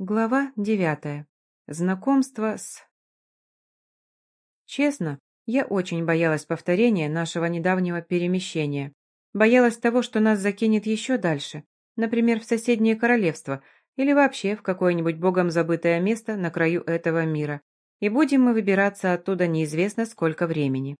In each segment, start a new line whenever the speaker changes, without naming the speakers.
Глава девятая. Знакомство с... Честно, я очень боялась повторения нашего недавнего перемещения. Боялась того, что нас закинет еще дальше, например, в соседнее королевство или вообще в какое-нибудь богом забытое место на краю этого мира. И будем мы выбираться оттуда неизвестно сколько времени.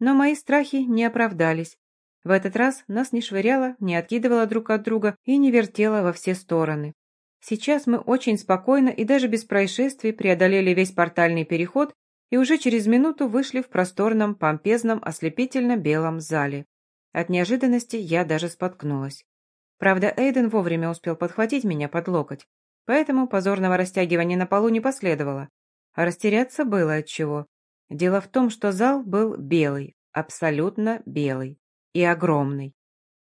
Но мои страхи не оправдались. В этот раз нас не швыряло, не откидывало друг от друга и не вертело во все стороны. Сейчас мы очень спокойно и даже без происшествий преодолели весь портальный переход и уже через минуту вышли в просторном, помпезном, ослепительно-белом зале. От неожиданности я даже споткнулась. Правда, Эйден вовремя успел подхватить меня под локоть, поэтому позорного растягивания на полу не последовало. А растеряться было от чего. Дело в том, что зал был белый, абсолютно белый и огромный.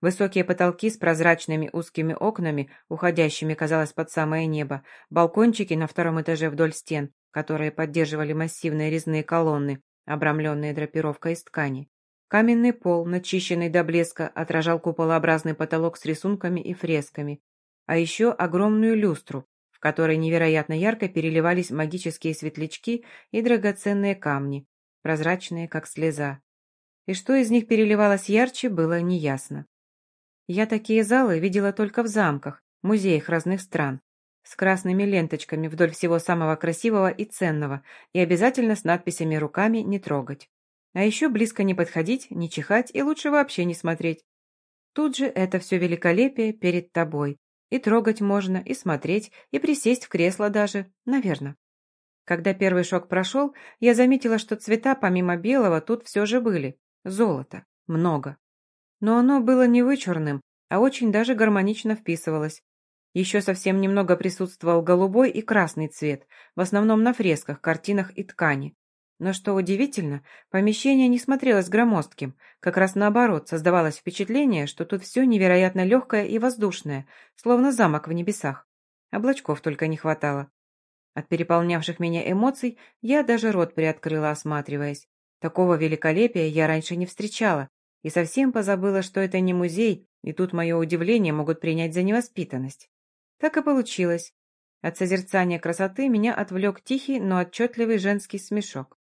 Высокие потолки с прозрачными узкими окнами, уходящими, казалось, под самое небо, балкончики на втором этаже вдоль стен, которые поддерживали массивные резные колонны, обрамленные драпировкой из ткани. Каменный пол, начищенный до блеска, отражал куполообразный потолок с рисунками и фресками, а еще огромную люстру, в которой невероятно ярко переливались магические светлячки и драгоценные камни, прозрачные, как слеза. И что из них переливалось ярче, было неясно. Я такие залы видела только в замках, музеях разных стран, с красными ленточками вдоль всего самого красивого и ценного, и обязательно с надписями руками «не трогать». А еще близко не подходить, не чихать и лучше вообще не смотреть. Тут же это все великолепие перед тобой. И трогать можно, и смотреть, и присесть в кресло даже, наверное. Когда первый шок прошел, я заметила, что цвета помимо белого тут все же были. Золото. Много но оно было не вычурным, а очень даже гармонично вписывалось. Еще совсем немного присутствовал голубой и красный цвет, в основном на фресках, картинах и ткани. Но что удивительно, помещение не смотрелось громоздким, как раз наоборот, создавалось впечатление, что тут все невероятно легкое и воздушное, словно замок в небесах. Облачков только не хватало. От переполнявших меня эмоций я даже рот приоткрыла, осматриваясь. Такого великолепия я раньше не встречала, и совсем позабыла, что это не музей, и тут мое удивление могут принять за невоспитанность. Так и получилось. От созерцания красоты меня отвлек тихий, но отчетливый женский смешок.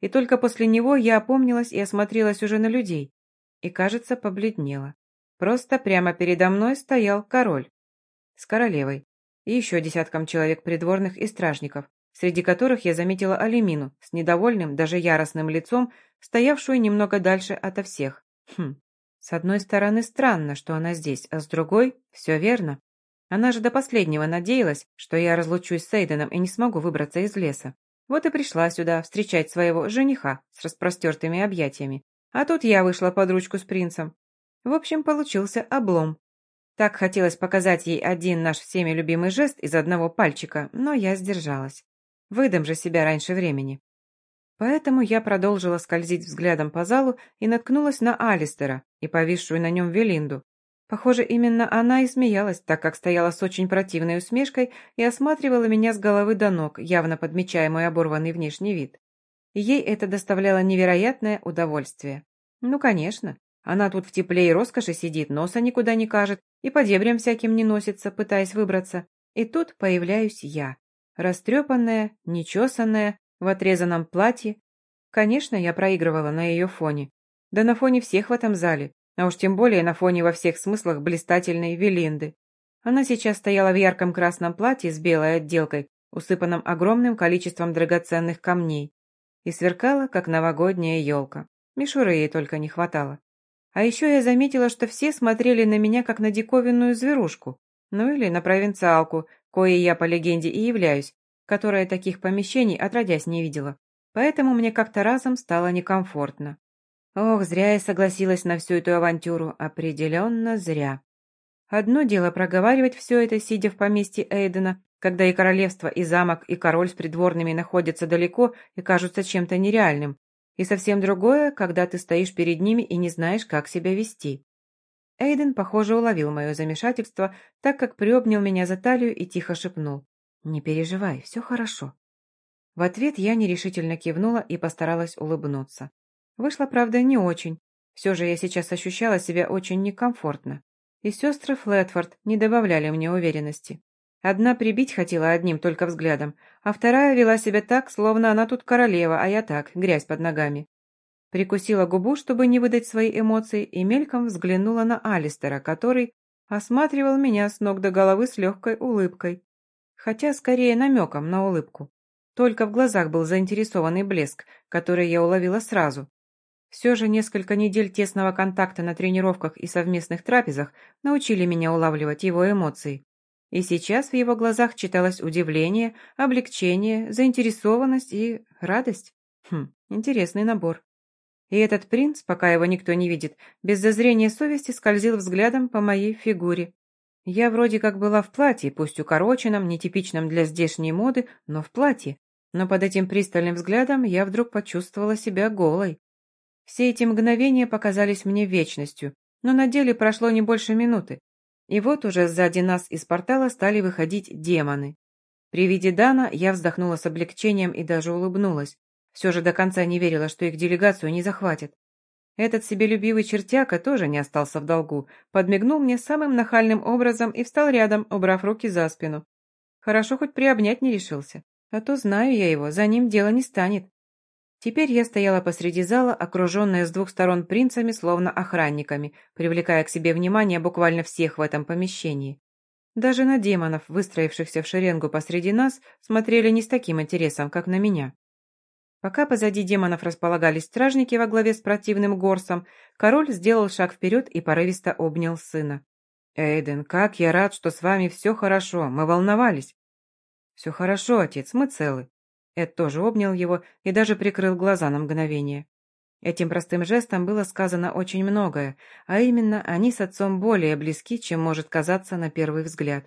И только после него я опомнилась и осмотрелась уже на людей. И, кажется, побледнела. Просто прямо передо мной стоял король. С королевой. И еще десятком человек придворных и стражников, среди которых я заметила Алимину с недовольным, даже яростным лицом, стоявшую немного дальше ото всех. Хм, с одной стороны странно, что она здесь, а с другой – все верно. Она же до последнего надеялась, что я разлучусь с Эйденом и не смогу выбраться из леса. Вот и пришла сюда встречать своего жениха с распростертыми объятиями. А тут я вышла под ручку с принцем. В общем, получился облом. Так хотелось показать ей один наш всеми любимый жест из одного пальчика, но я сдержалась. Выдам же себя раньше времени. Поэтому я продолжила скользить взглядом по залу и наткнулась на Алистера и повисшую на нем Велинду. Похоже, именно она и смеялась, так как стояла с очень противной усмешкой и осматривала меня с головы до ног, явно подмечая мой оборванный внешний вид. ей это доставляло невероятное удовольствие. Ну, конечно. Она тут в тепле и роскоши сидит, носа никуда не кажет и по дебрям всяким не носится, пытаясь выбраться. И тут появляюсь я. Растрепанная, нечесанная, в отрезанном платье. Конечно, я проигрывала на ее фоне. Да на фоне всех в этом зале, а уж тем более на фоне во всех смыслах блистательной Велинды. Она сейчас стояла в ярком красном платье с белой отделкой, усыпанном огромным количеством драгоценных камней, и сверкала, как новогодняя елка. Мишуры ей только не хватало. А еще я заметила, что все смотрели на меня, как на диковинную зверушку, ну или на провинциалку, коей я по легенде и являюсь, которая таких помещений отродясь не видела. Поэтому мне как-то разом стало некомфортно. Ох, зря я согласилась на всю эту авантюру, определенно зря. Одно дело проговаривать все это, сидя в поместье Эйдена, когда и королевство, и замок, и король с придворными находятся далеко и кажутся чем-то нереальным. И совсем другое, когда ты стоишь перед ними и не знаешь, как себя вести. Эйден, похоже, уловил мое замешательство, так как приобнял меня за талию и тихо шепнул. «Не переживай, все хорошо». В ответ я нерешительно кивнула и постаралась улыбнуться. Вышло, правда, не очень. Все же я сейчас ощущала себя очень некомфортно. И сестры Флетфорд не добавляли мне уверенности. Одна прибить хотела одним только взглядом, а вторая вела себя так, словно она тут королева, а я так, грязь под ногами. Прикусила губу, чтобы не выдать свои эмоции, и мельком взглянула на Алистера, который осматривал меня с ног до головы с легкой улыбкой. Хотя скорее намеком на улыбку. Только в глазах был заинтересованный блеск, который я уловила сразу. Все же несколько недель тесного контакта на тренировках и совместных трапезах научили меня улавливать его эмоции. И сейчас в его глазах читалось удивление, облегчение, заинтересованность и радость. Хм, интересный набор. И этот принц, пока его никто не видит, без зазрения совести скользил взглядом по моей фигуре. Я вроде как была в платье, пусть укороченном, нетипичном для здешней моды, но в платье. Но под этим пристальным взглядом я вдруг почувствовала себя голой. Все эти мгновения показались мне вечностью, но на деле прошло не больше минуты. И вот уже сзади нас из портала стали выходить демоны. При виде Дана я вздохнула с облегчением и даже улыбнулась. Все же до конца не верила, что их делегацию не захватят. Этот себелюбивый чертяка тоже не остался в долгу, подмигнул мне самым нахальным образом и встал рядом, убрав руки за спину. Хорошо хоть приобнять не решился, а то знаю я его, за ним дело не станет. Теперь я стояла посреди зала, окруженная с двух сторон принцами, словно охранниками, привлекая к себе внимание буквально всех в этом помещении. Даже на демонов, выстроившихся в шеренгу посреди нас, смотрели не с таким интересом, как на меня. Пока позади демонов располагались стражники во главе с противным горсом, король сделал шаг вперед и порывисто обнял сына. «Эйден, как я рад, что с вами все хорошо, мы волновались». «Все хорошо, отец, мы целы». Эд тоже обнял его и даже прикрыл глаза на мгновение. Этим простым жестом было сказано очень многое, а именно, они с отцом более близки, чем может казаться на первый взгляд.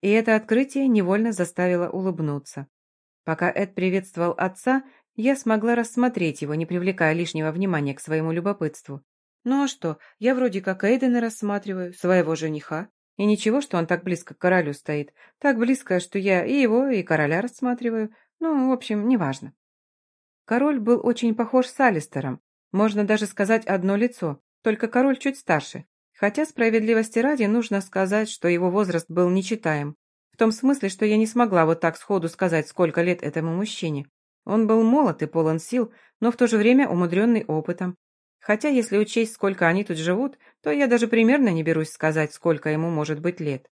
И это открытие невольно заставило улыбнуться. Пока Эд приветствовал отца, я смогла рассмотреть его, не привлекая лишнего внимания к своему любопытству. Ну а что, я вроде как Эйдена рассматриваю, своего жениха. И ничего, что он так близко к королю стоит. Так близко, что я и его, и короля рассматриваю. Ну, в общем, неважно. Король был очень похож с Алистером. Можно даже сказать одно лицо, только король чуть старше. Хотя справедливости ради нужно сказать, что его возраст был нечитаем. В том смысле, что я не смогла вот так сходу сказать, сколько лет этому мужчине. Он был молод и полон сил, но в то же время умудренный опытом. Хотя, если учесть, сколько они тут живут, то я даже примерно не берусь сказать, сколько ему может быть лет.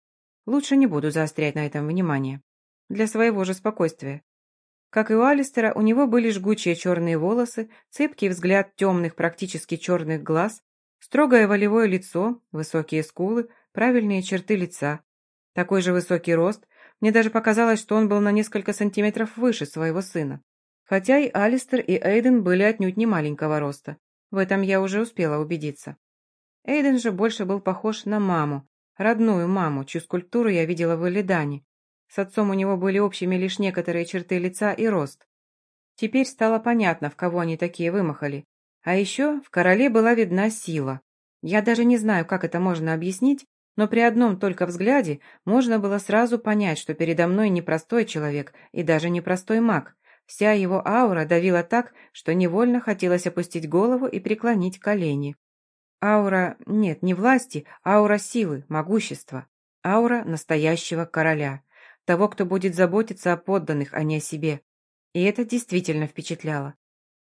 Лучше не буду заострять на этом внимание. Для своего же спокойствия. Как и у Алистера, у него были жгучие черные волосы, цепкий взгляд темных, практически черных глаз, строгое волевое лицо, высокие скулы, правильные черты лица. Такой же высокий рост. Мне даже показалось, что он был на несколько сантиметров выше своего сына. Хотя и Алистер, и Эйден были отнюдь не маленького роста. В этом я уже успела убедиться. Эйден же больше был похож на маму, родную маму, чью скульптуру я видела в Элидане. С отцом у него были общими лишь некоторые черты лица и рост. Теперь стало понятно, в кого они такие вымахали. А еще в короле была видна сила. Я даже не знаю, как это можно объяснить, но при одном только взгляде можно было сразу понять, что передо мной не простой человек и даже не простой маг, Вся его аура давила так, что невольно хотелось опустить голову и преклонить колени. Аура, нет, не власти, аура силы, могущества. Аура настоящего короля. Того, кто будет заботиться о подданных, а не о себе. И это действительно впечатляло.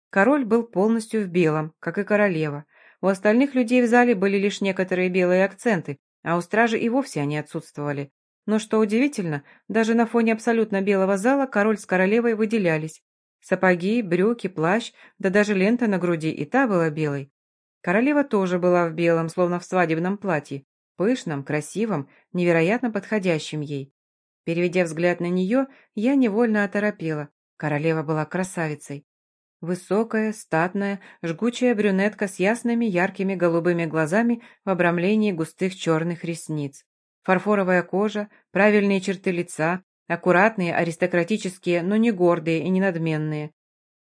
Король был полностью в белом, как и королева. У остальных людей в зале были лишь некоторые белые акценты, а у стражи и вовсе они отсутствовали. Но что удивительно, даже на фоне абсолютно белого зала король с королевой выделялись. Сапоги, брюки, плащ, да даже лента на груди и та была белой. Королева тоже была в белом, словно в свадебном платье, пышном, красивом, невероятно подходящем ей. Переведя взгляд на нее, я невольно оторопела. Королева была красавицей. Высокая, статная, жгучая брюнетка с ясными яркими голубыми глазами в обрамлении густых черных ресниц. Фарфоровая кожа, правильные черты лица, аккуратные, аристократические, но не гордые и не надменные.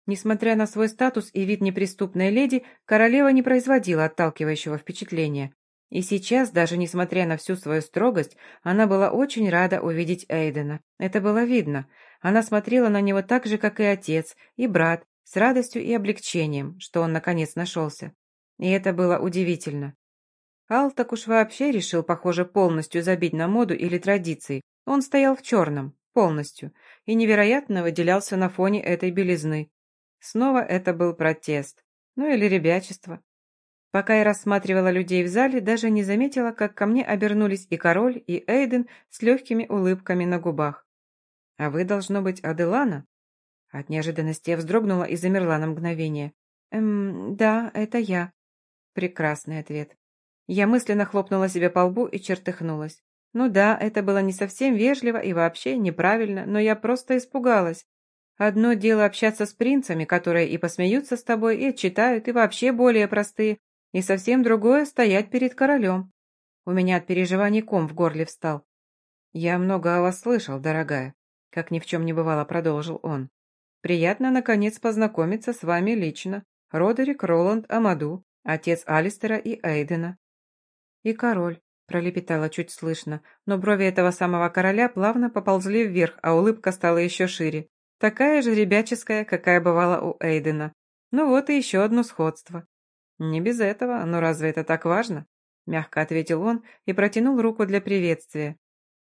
Несмотря на свой статус и вид неприступной леди, королева не производила отталкивающего впечатления. И сейчас, даже несмотря на всю свою строгость, она была очень рада увидеть Эйдена. Это было видно. Она смотрела на него так же, как и отец, и брат, с радостью и облегчением, что он наконец нашелся. И это было удивительно. Ал так уж вообще решил, похоже, полностью забить на моду или традиции. Он стоял в черном, полностью, и невероятно выделялся на фоне этой белизны. Снова это был протест. Ну или ребячество. Пока я рассматривала людей в зале, даже не заметила, как ко мне обернулись и король, и Эйден с легкими улыбками на губах. «А вы, должно быть, Аделана?» От неожиданности я вздрогнула и замерла на мгновение. «Эм, да, это я». Прекрасный ответ. Я мысленно хлопнула себе по лбу и чертыхнулась. Ну да, это было не совсем вежливо и вообще неправильно, но я просто испугалась. Одно дело общаться с принцами, которые и посмеются с тобой, и читают, и вообще более простые, и совсем другое — стоять перед королем. У меня от переживаний ком в горле встал. «Я много о вас слышал, дорогая», — как ни в чем не бывало, продолжил он. «Приятно, наконец, познакомиться с вами лично. Родерик Роланд Амаду, отец Алистера и Эйдена». «И король», — пролепетала чуть слышно, но брови этого самого короля плавно поползли вверх, а улыбка стала еще шире. Такая же ребяческая, какая бывала у Эйдена. Ну вот и еще одно сходство. «Не без этого, но разве это так важно?» Мягко ответил он и протянул руку для приветствия.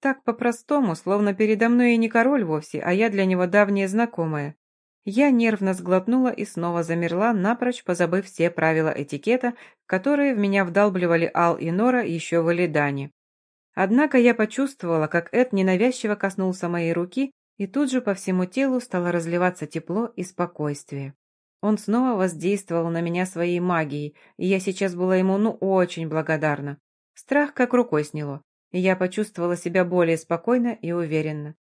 Так по-простому, словно передо мной и не король вовсе, а я для него давняя знакомая. Я нервно сглотнула и снова замерла, напрочь позабыв все правила этикета, которые в меня вдалбливали Ал и Нора еще в Элидане. Однако я почувствовала, как Эд ненавязчиво коснулся моей руки, и тут же по всему телу стало разливаться тепло и спокойствие. Он снова воздействовал на меня своей магией, и я сейчас была ему ну очень благодарна. Страх как рукой сняло, и я почувствовала себя более спокойно и уверенно.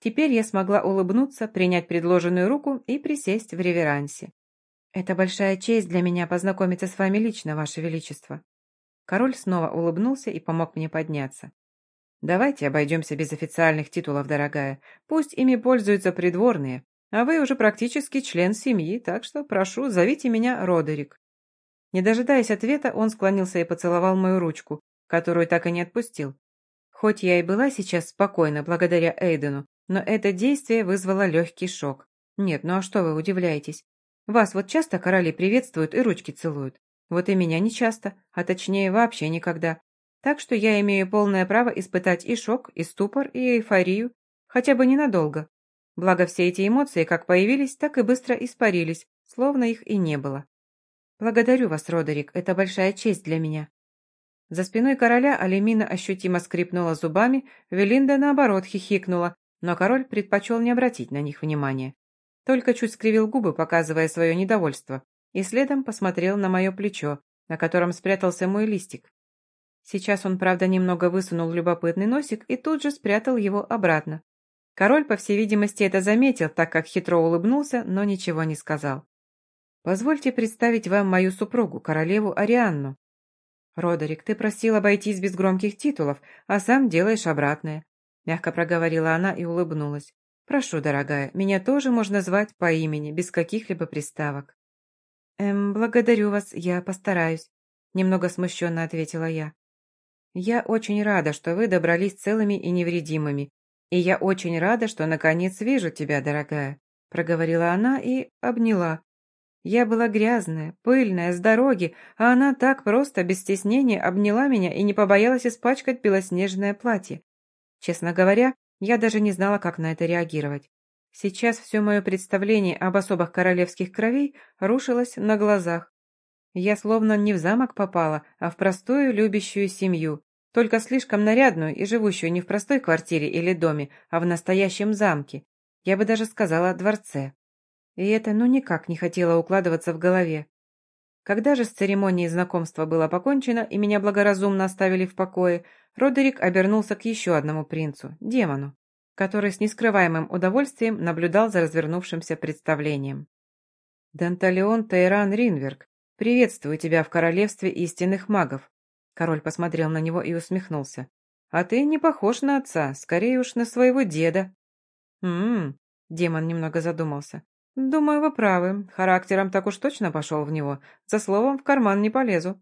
Теперь я смогла улыбнуться, принять предложенную руку и присесть в реверансе. «Это большая честь для меня познакомиться с вами лично, Ваше Величество». Король снова улыбнулся и помог мне подняться. «Давайте обойдемся без официальных титулов, дорогая. Пусть ими пользуются придворные. А вы уже практически член семьи, так что, прошу, зовите меня Родерик». Не дожидаясь ответа, он склонился и поцеловал мою ручку, которую так и не отпустил. Хоть я и была сейчас спокойна благодаря Эйдену, но это действие вызвало легкий шок. Нет, ну а что вы удивляетесь? Вас вот часто короли приветствуют и ручки целуют. Вот и меня не часто, а точнее вообще никогда. Так что я имею полное право испытать и шок, и ступор, и эйфорию, хотя бы ненадолго. Благо все эти эмоции как появились, так и быстро испарились, словно их и не было. «Благодарю вас, Родерик, это большая честь для меня». За спиной короля Алемина ощутимо скрипнула зубами, Велинда, наоборот, хихикнула, но король предпочел не обратить на них внимания. Только чуть скривил губы, показывая свое недовольство, и следом посмотрел на мое плечо, на котором спрятался мой листик. Сейчас он, правда, немного высунул любопытный носик и тут же спрятал его обратно. Король, по всей видимости, это заметил, так как хитро улыбнулся, но ничего не сказал. «Позвольте представить вам мою супругу, королеву Арианну». «Родерик, ты просил обойтись без громких титулов, а сам делаешь обратное», — мягко проговорила она и улыбнулась. «Прошу, дорогая, меня тоже можно звать по имени, без каких-либо приставок». «Эм, благодарю вас, я постараюсь», — немного смущенно ответила я. «Я очень рада, что вы добрались целыми и невредимыми, «И я очень рада, что наконец вижу тебя, дорогая», — проговорила она и обняла. Я была грязная, пыльная, с дороги, а она так просто, без стеснения, обняла меня и не побоялась испачкать белоснежное платье. Честно говоря, я даже не знала, как на это реагировать. Сейчас все мое представление об особах королевских кровей рушилось на глазах. Я словно не в замок попала, а в простую любящую семью, только слишком нарядную и живущую не в простой квартире или доме, а в настоящем замке. Я бы даже сказала дворце. И это ну никак не хотело укладываться в голове. Когда же с церемонией знакомства было покончено и меня благоразумно оставили в покое, Родерик обернулся к еще одному принцу, демону, который с нескрываемым удовольствием наблюдал за развернувшимся представлением. «Данталеон Тайран Ринверг, приветствую тебя в королевстве истинных магов. Король посмотрел на него и усмехнулся. «А ты не похож на отца, скорее уж на своего деда». «М-м-м», демон немного задумался. «Думаю, вы правы. Характером так уж точно пошел в него. За словом в карман не полезу».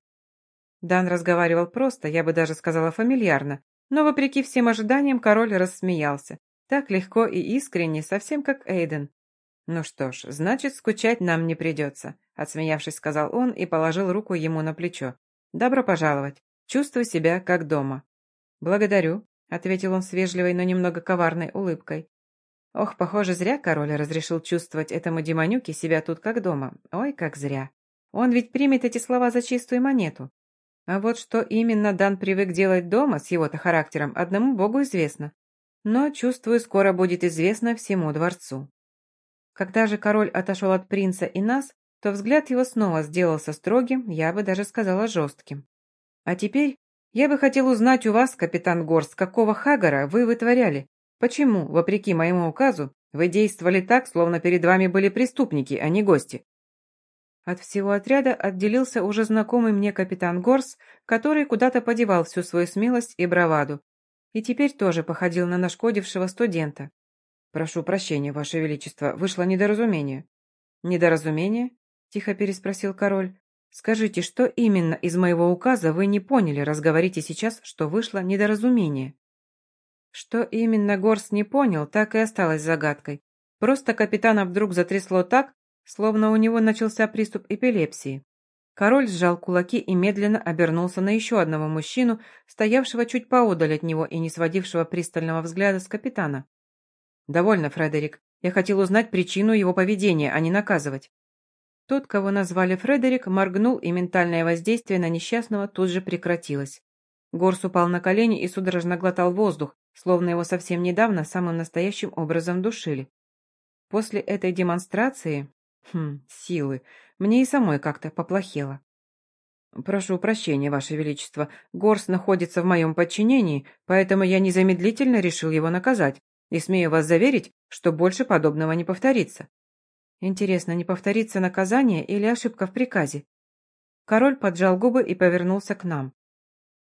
Дан разговаривал просто, я бы даже сказала фамильярно, но, вопреки всем ожиданиям, король рассмеялся. Так легко и искренне, совсем как Эйден. «Ну что ж, значит, скучать нам не придется», — отсмеявшись, сказал он и положил руку ему на плечо. «Добро пожаловать». Чувствую себя как дома». «Благодарю», — ответил он с вежливой, но немного коварной улыбкой. Ох, похоже, зря король разрешил чувствовать этому демонюке себя тут как дома. Ой, как зря. Он ведь примет эти слова за чистую монету. А вот что именно Дан привык делать дома с его-то характером, одному богу известно. Но, чувствую, скоро будет известно всему дворцу. Когда же король отошел от принца и нас, то взгляд его снова сделался строгим, я бы даже сказала жестким. А теперь я бы хотел узнать у вас, капитан Горст, какого хагара вы вытворяли, Почему, вопреки моему указу, вы действовали так, словно перед вами были преступники, а не гости?» От всего отряда отделился уже знакомый мне капитан Горс, который куда-то подевал всю свою смелость и браваду, и теперь тоже походил на нашкодившего студента. «Прошу прощения, Ваше Величество, вышло недоразумение». «Недоразумение?» – тихо переспросил король. «Скажите, что именно из моего указа вы не поняли, раз говорите сейчас, что вышло недоразумение?» Что именно Горс не понял, так и осталось загадкой. Просто капитана вдруг затрясло так, словно у него начался приступ эпилепсии. Король сжал кулаки и медленно обернулся на еще одного мужчину, стоявшего чуть поодаль от него и не сводившего пристального взгляда с капитана. «Довольно, Фредерик. Я хотел узнать причину его поведения, а не наказывать». Тот, кого назвали Фредерик, моргнул, и ментальное воздействие на несчастного тут же прекратилось. Горс упал на колени и судорожно глотал воздух, словно его совсем недавно самым настоящим образом душили. После этой демонстрации... Хм, силы. Мне и самой как-то поплохело. «Прошу прощения, Ваше Величество. Горс находится в моем подчинении, поэтому я незамедлительно решил его наказать, и смею вас заверить, что больше подобного не повторится». Интересно, не повторится наказание или ошибка в приказе? Король поджал губы и повернулся к нам.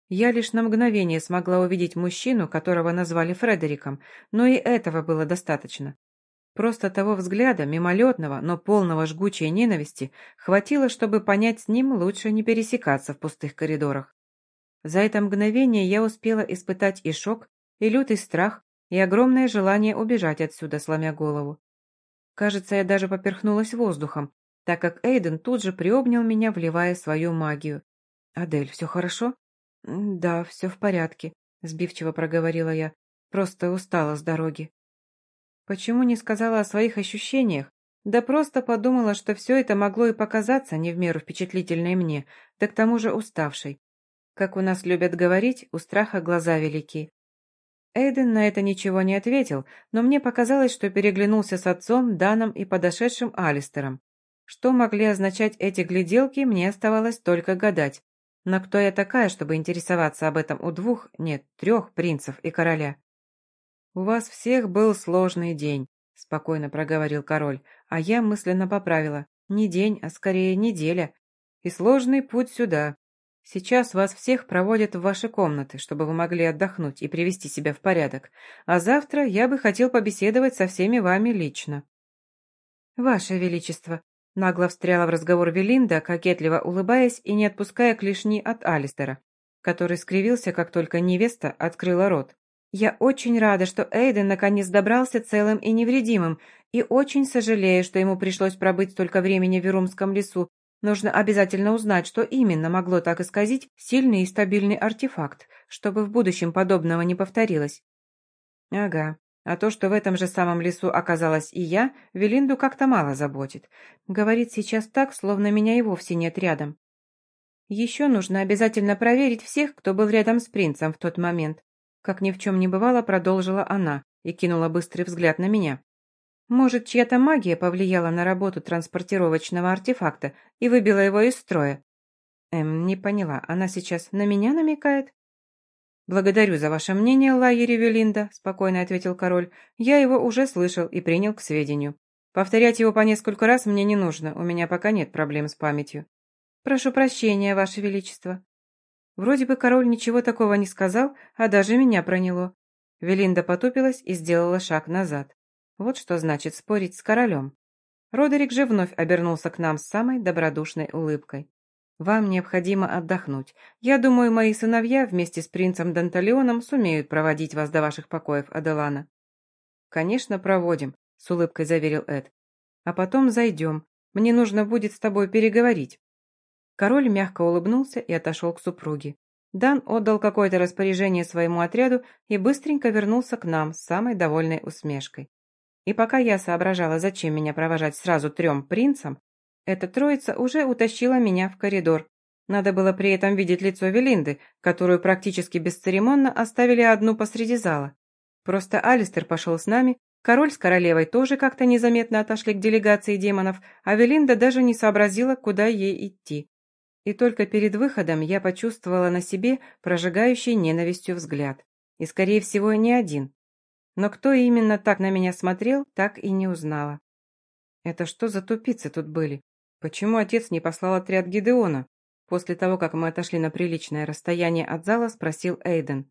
Я лишь на мгновение смогла увидеть мужчину, которого назвали Фредериком, но и этого было достаточно. Просто того взгляда, мимолетного, но полного жгучей ненависти, хватило, чтобы понять, с ним лучше не пересекаться в пустых коридорах. За это мгновение я успела испытать и шок, и лютый страх, и огромное желание убежать отсюда, сломя голову. Кажется, я даже поперхнулась воздухом, так как Эйден тут же приобнял меня, вливая свою магию. «Адель, все хорошо?» «Да, все в порядке», — сбивчиво проговорила я. «Просто устала с дороги». Почему не сказала о своих ощущениях? Да просто подумала, что все это могло и показаться не в меру впечатлительной мне, да к тому же уставшей. Как у нас любят говорить, у страха глаза велики. Эйден на это ничего не ответил, но мне показалось, что переглянулся с отцом, Даном и подошедшим Алистером. Что могли означать эти гляделки, мне оставалось только гадать. Но кто я такая, чтобы интересоваться об этом у двух, нет, трех принцев и короля? «У вас всех был сложный день», — спокойно проговорил король, а я мысленно поправила. «Не день, а скорее неделя. И сложный путь сюда. Сейчас вас всех проводят в ваши комнаты, чтобы вы могли отдохнуть и привести себя в порядок. А завтра я бы хотел побеседовать со всеми вами лично». «Ваше Величество», Нагло встряла в разговор Велинда, кокетливо улыбаясь и не отпуская клешни от Алистера, который скривился, как только невеста открыла рот. «Я очень рада, что Эйден наконец добрался целым и невредимым, и очень сожалею, что ему пришлось пробыть столько времени в Верумском лесу. Нужно обязательно узнать, что именно могло так исказить сильный и стабильный артефакт, чтобы в будущем подобного не повторилось». «Ага, а то, что в этом же самом лесу оказалась и я, Велинду как-то мало заботит. Говорит сейчас так, словно меня и вовсе нет рядом. Еще нужно обязательно проверить всех, кто был рядом с принцем в тот момент. Как ни в чем не бывало, продолжила она и кинула быстрый взгляд на меня. Может, чья-то магия повлияла на работу транспортировочного артефакта и выбила его из строя? Эм, не поняла, она сейчас на меня намекает? «Благодарю за ваше мнение, Лайери Велинда», – спокойно ответил король. «Я его уже слышал и принял к сведению. Повторять его по несколько раз мне не нужно, у меня пока нет проблем с памятью». «Прошу прощения, ваше величество». Вроде бы король ничего такого не сказал, а даже меня проняло. Велинда потупилась и сделала шаг назад. Вот что значит спорить с королем. Родерик же вновь обернулся к нам с самой добродушной улыбкой. Вам необходимо отдохнуть. Я думаю, мои сыновья вместе с принцем Данталионом сумеют проводить вас до ваших покоев, Аделана». «Конечно, проводим», — с улыбкой заверил Эд. «А потом зайдем. Мне нужно будет с тобой переговорить». Король мягко улыбнулся и отошел к супруге. Дан отдал какое-то распоряжение своему отряду и быстренько вернулся к нам с самой довольной усмешкой. И пока я соображала, зачем меня провожать сразу трем принцам, эта троица уже утащила меня в коридор. Надо было при этом видеть лицо Велинды, которую практически бесцеремонно оставили одну посреди зала. Просто Алистер пошел с нами, король с королевой тоже как-то незаметно отошли к делегации демонов, а Велинда даже не сообразила, куда ей идти. И только перед выходом я почувствовала на себе прожигающий ненавистью взгляд. И, скорее всего, не один. Но кто именно так на меня смотрел, так и не узнала. Это что за тупицы тут были? Почему отец не послал отряд Гидеона? После того, как мы отошли на приличное расстояние от зала, спросил Эйден.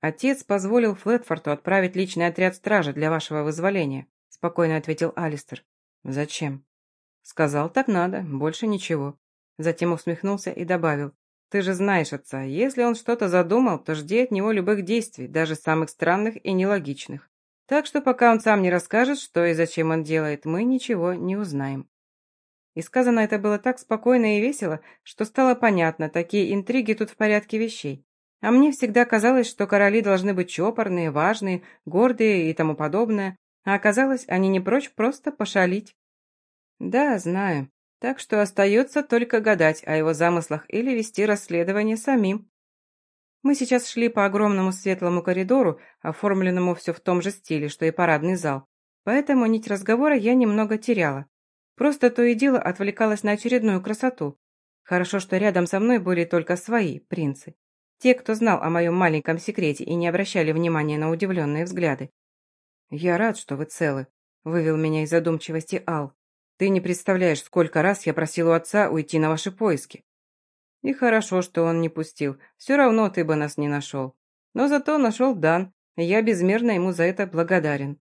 «Отец позволил Флетфорту отправить личный отряд стражи для вашего вызволения», спокойно ответил Алистер. «Зачем?» «Сказал, так надо, больше ничего». Затем усмехнулся и добавил. «Ты же знаешь отца, если он что-то задумал, то жди от него любых действий, даже самых странных и нелогичных. Так что пока он сам не расскажет, что и зачем он делает, мы ничего не узнаем». И сказано это было так спокойно и весело, что стало понятно, такие интриги тут в порядке вещей. А мне всегда казалось, что короли должны быть чопорные, важные, гордые и тому подобное, а оказалось, они не прочь просто пошалить. Да, знаю, так что остается только гадать о его замыслах или вести расследование самим. Мы сейчас шли по огромному светлому коридору, оформленному все в том же стиле, что и парадный зал, поэтому нить разговора я немного теряла. Просто то и дело отвлекалась на очередную красоту. Хорошо, что рядом со мной были только свои принцы. Те, кто знал о моем маленьком секрете и не обращали внимания на удивленные взгляды. «Я рад, что вы целы», — вывел меня из задумчивости Ал. Ты не представляешь, сколько раз я просил у отца уйти на ваши поиски. И хорошо, что он не пустил. Все равно ты бы нас не нашел. Но зато нашел Дан, и я безмерно ему за это благодарен».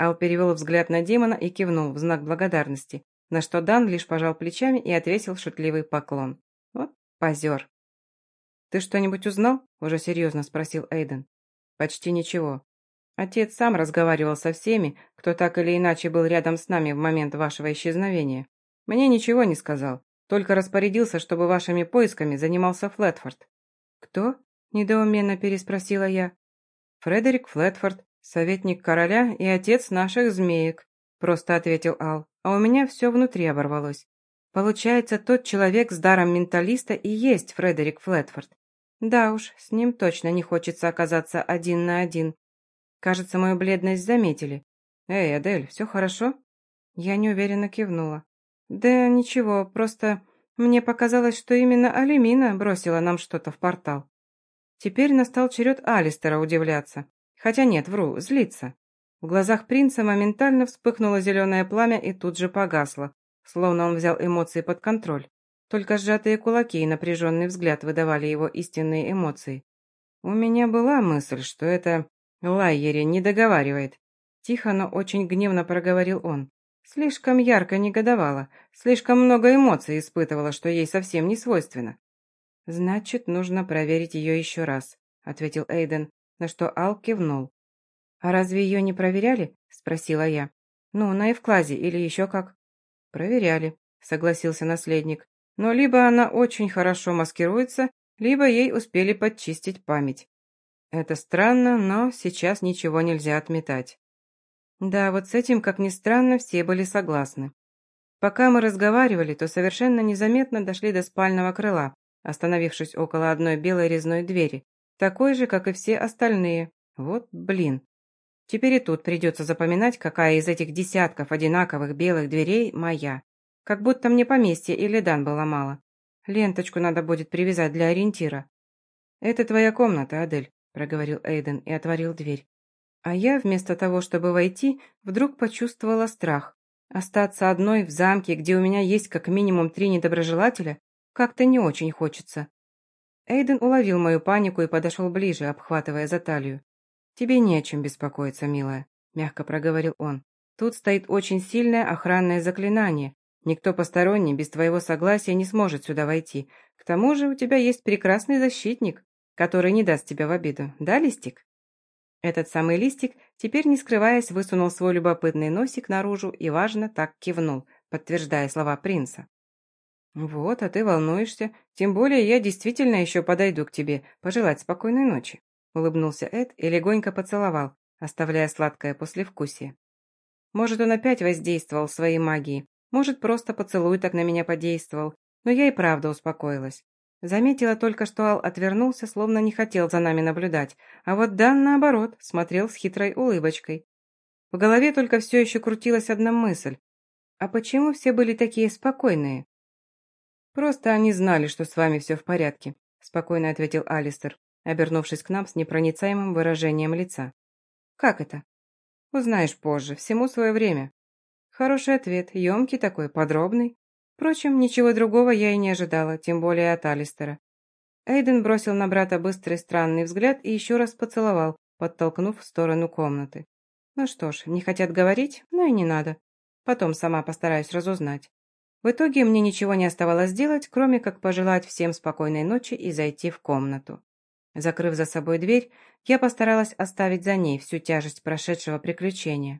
Ал перевел взгляд на демона и кивнул в знак благодарности, на что Дан лишь пожал плечами и отвесил шутливый поклон. «Вот позер». «Ты что-нибудь узнал?» – уже серьезно спросил Эйден. «Почти ничего. Отец сам разговаривал со всеми, кто так или иначе был рядом с нами в момент вашего исчезновения. Мне ничего не сказал, только распорядился, чтобы вашими поисками занимался Флетфорд». «Кто?» – недоуменно переспросила я. «Фредерик Флетфорд, советник короля и отец наших змеек», – просто ответил Ал, а у меня все внутри оборвалось. Получается, тот человек с даром менталиста и есть Фредерик Флетфорд. Да уж, с ним точно не хочется оказаться один на один. Кажется, мою бледность заметили. «Эй, Адель, все хорошо?» Я неуверенно кивнула. «Да ничего, просто мне показалось, что именно Алюмина бросила нам что-то в портал». Теперь настал черед Алистера удивляться. Хотя нет, вру, злиться. В глазах принца моментально вспыхнуло зеленое пламя и тут же погасло, словно он взял эмоции под контроль. Только сжатые кулаки и напряженный взгляд выдавали его истинные эмоции. У меня была мысль, что это Лайере не договаривает. Тихо, но очень гневно проговорил он. Слишком ярко негодовала, слишком много эмоций испытывала, что ей совсем не свойственно. «Значит, нужно проверить ее еще раз», — ответил Эйден, на что Ал кивнул. «А разве ее не проверяли?» — спросила я. «Ну, на Евклазе или еще как?» «Проверяли», — согласился наследник. «Но либо она очень хорошо маскируется, либо ей успели подчистить память. Это странно, но сейчас ничего нельзя отметать. Да, вот с этим, как ни странно, все были согласны. Пока мы разговаривали, то совершенно незаметно дошли до спального крыла, остановившись около одной белой резной двери, такой же, как и все остальные. Вот блин. Теперь и тут придется запоминать, какая из этих десятков одинаковых белых дверей моя. Как будто мне поместье или дан было мало. Ленточку надо будет привязать для ориентира. Это твоя комната, Адель. — проговорил Эйден и отворил дверь. А я, вместо того, чтобы войти, вдруг почувствовала страх. Остаться одной в замке, где у меня есть как минимум три недоброжелателя, как-то не очень хочется. Эйден уловил мою панику и подошел ближе, обхватывая за талию. «Тебе не о чем беспокоиться, милая», — мягко проговорил он. «Тут стоит очень сильное охранное заклинание. Никто посторонний без твоего согласия не сможет сюда войти. К тому же у тебя есть прекрасный защитник, который не даст тебя в обиду, да, Листик?» Этот самый Листик, теперь не скрываясь, высунул свой любопытный носик наружу и, важно, так кивнул, подтверждая слова принца. Вот, а ты волнуешься. Тем более я действительно еще подойду к тебе, пожелать спокойной ночи. Улыбнулся Эд и легонько поцеловал, оставляя сладкое послевкусие. Может, он опять воздействовал своей магией, может, просто поцелуй так на меня подействовал, но я и правда успокоилась. Заметила только, что Ал отвернулся, словно не хотел за нами наблюдать, а вот Дан, наоборот, смотрел с хитрой улыбочкой. В голове только все еще крутилась одна мысль. А почему все были такие спокойные? «Просто они знали, что с вами все в порядке», – спокойно ответил Алистер, обернувшись к нам с непроницаемым выражением лица. «Как это?» «Узнаешь позже, всему свое время». Хороший ответ, емкий такой, подробный. Впрочем, ничего другого я и не ожидала, тем более от Алистера. Эйден бросил на брата быстрый странный взгляд и еще раз поцеловал, подтолкнув в сторону комнаты. Ну что ж, не хотят говорить, ну и не надо. Потом сама постараюсь разузнать. В итоге мне ничего не оставалось делать, кроме как пожелать всем спокойной ночи и зайти в комнату. Закрыв за собой дверь, я постаралась оставить за ней всю тяжесть прошедшего приключения.